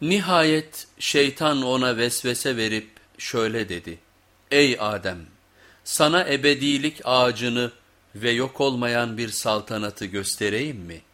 Nihayet şeytan ona vesvese verip şöyle dedi. Ey Adem! Sana ebedilik ağacını ve yok olmayan bir saltanatı göstereyim mi?''